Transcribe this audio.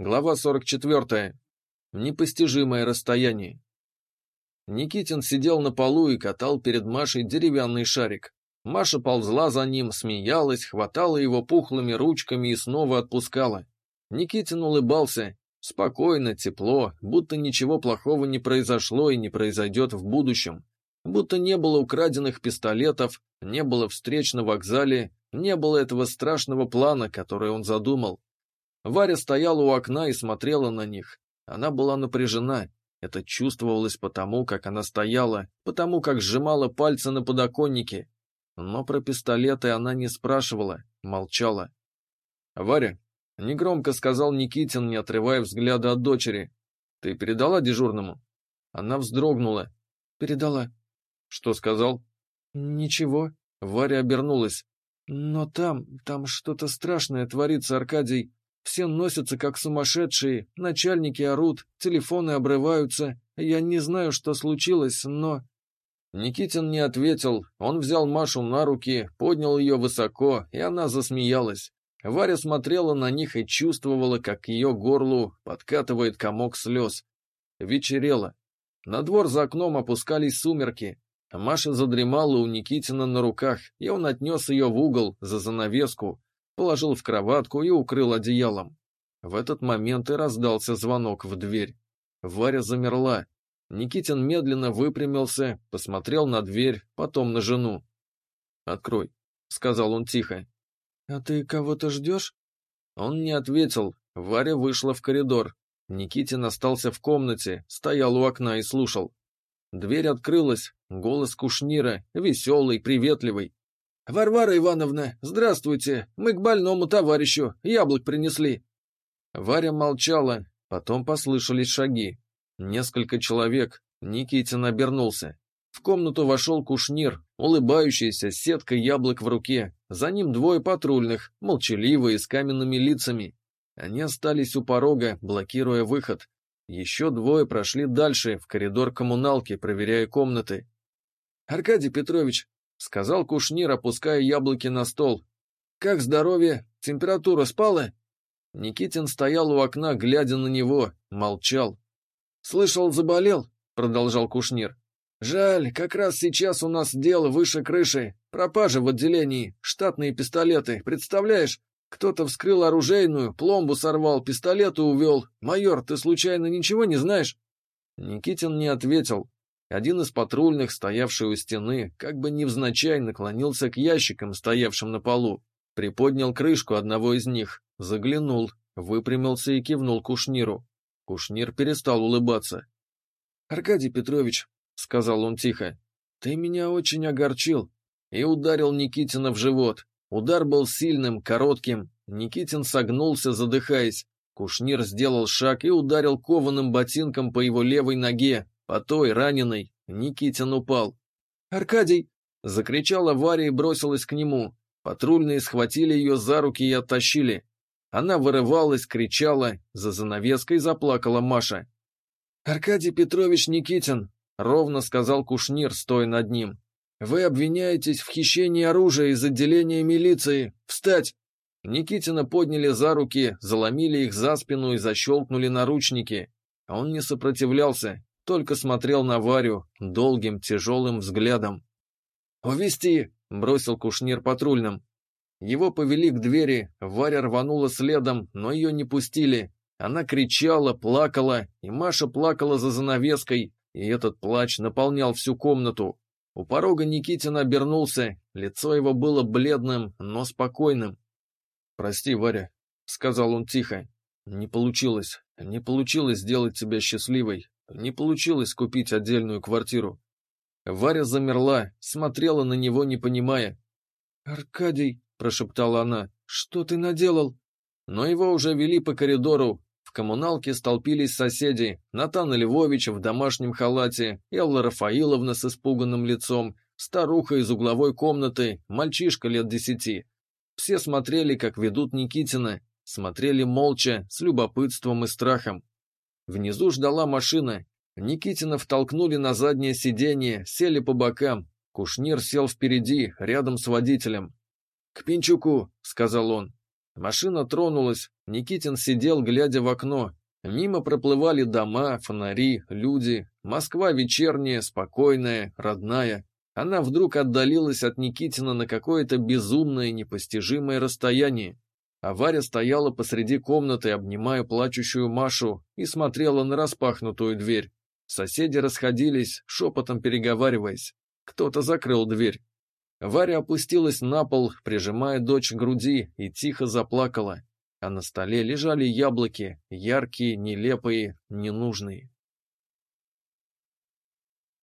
Глава 44. Непостижимое расстояние. Никитин сидел на полу и катал перед Машей деревянный шарик. Маша ползла за ним, смеялась, хватала его пухлыми ручками и снова отпускала. Никитин улыбался. Спокойно, тепло, будто ничего плохого не произошло и не произойдет в будущем. Будто не было украденных пистолетов, не было встреч на вокзале, не было этого страшного плана, который он задумал. Варя стояла у окна и смотрела на них. Она была напряжена. Это чувствовалось потому, как она стояла, потому как сжимала пальцы на подоконнике. Но про пистолеты она не спрашивала, молчала. «Варя», — негромко сказал Никитин, не отрывая взгляда от дочери, — «ты передала дежурному?» Она вздрогнула. «Передала». «Что сказал?» «Ничего». Варя обернулась. «Но там, там что-то страшное творится, Аркадий. Все носятся как сумасшедшие, начальники орут, телефоны обрываются. Я не знаю, что случилось, но...» Никитин не ответил. Он взял Машу на руки, поднял ее высоко, и она засмеялась. Варя смотрела на них и чувствовала, как к ее горлу подкатывает комок слез. Вечерело. На двор за окном опускались сумерки. Маша задремала у Никитина на руках, и он отнес ее в угол, за занавеску, положил в кроватку и укрыл одеялом. В этот момент и раздался звонок в дверь. Варя замерла. Никитин медленно выпрямился, посмотрел на дверь, потом на жену. «Открой», — сказал он тихо. «А ты кого-то ждешь?» Он не ответил. Варя вышла в коридор. Никитин остался в комнате, стоял у окна и слушал. Дверь открылась, голос Кушнира, веселый, приветливый. «Варвара Ивановна, здравствуйте! Мы к больному товарищу, яблок принесли!» Варя молчала, потом послышались шаги. Несколько человек, Никитин обернулся. В комнату вошел Кушнир, улыбающийся, с сеткой яблок в руке. За ним двое патрульных, молчаливые, с каменными лицами. Они остались у порога, блокируя выход. Еще двое прошли дальше, в коридор коммуналки, проверяя комнаты. «Аркадий Петрович, — сказал Кушнир, опуская яблоки на стол. «Как здоровье? Температура спала?» Никитин стоял у окна, глядя на него, молчал. «Слышал, заболел?» — продолжал Кушнир. «Жаль, как раз сейчас у нас дело выше крыши. Пропажа в отделении, штатные пистолеты, представляешь? Кто-то вскрыл оружейную, пломбу сорвал, пистолеты увел. Майор, ты случайно ничего не знаешь?» Никитин не ответил, один из патрульных, стоявший у стены, как бы невзначай наклонился к ящикам, стоявшим на полу, приподнял крышку одного из них, заглянул, выпрямился и кивнул Кушниру. Кушнир перестал улыбаться. «Аркадий Петрович», — сказал он тихо, — «ты меня очень огорчил». И ударил Никитина в живот. Удар был сильным, коротким. Никитин согнулся, задыхаясь. Кушнир сделал шаг и ударил кованым ботинком по его левой ноге, по той, раненой, Никитин упал. «Аркадий!» — закричала Варя и бросилась к нему. Патрульные схватили ее за руки и оттащили. Она вырывалась, кричала, за занавеской заплакала Маша. «Аркадий Петрович Никитин», — ровно сказал Кушнир, стоя над ним. «Вы обвиняетесь в хищении оружия из отделения милиции. Встать!» Никитина подняли за руки, заломили их за спину и защелкнули наручники. Он не сопротивлялся, только смотрел на Варю долгим тяжелым взглядом. «Увести!» — бросил Кушнир патрульным. Его повели к двери, Варя рванула следом, но ее не пустили. Она кричала, плакала, и Маша плакала за занавеской, и этот плач наполнял всю комнату. У порога Никитин обернулся, лицо его было бледным, но спокойным. «Прости, Варя», — сказал он тихо, — «не получилось, не получилось сделать тебя счастливой, не получилось купить отдельную квартиру. Варя замерла, смотрела на него, не понимая. «Аркадий», — прошептала она, — «что ты наделал?» Но его уже вели по коридору. В коммуналке столпились соседи. Натан Львович в домашнем халате, Элла Рафаиловна с испуганным лицом, старуха из угловой комнаты, мальчишка лет десяти. Все смотрели, как ведут Никитина, смотрели молча, с любопытством и страхом. Внизу ждала машина. Никитина втолкнули на заднее сиденье, сели по бокам. Кушнир сел впереди, рядом с водителем. «К Пинчуку», — сказал он. Машина тронулась, Никитин сидел, глядя в окно. Мимо проплывали дома, фонари, люди. Москва вечерняя, спокойная, родная. Она вдруг отдалилась от Никитина на какое-то безумное, непостижимое расстояние. А Варя стояла посреди комнаты, обнимая плачущую Машу, и смотрела на распахнутую дверь. Соседи расходились, шепотом переговариваясь. Кто-то закрыл дверь. Варя опустилась на пол, прижимая дочь к груди, и тихо заплакала. А на столе лежали яблоки, яркие, нелепые, ненужные.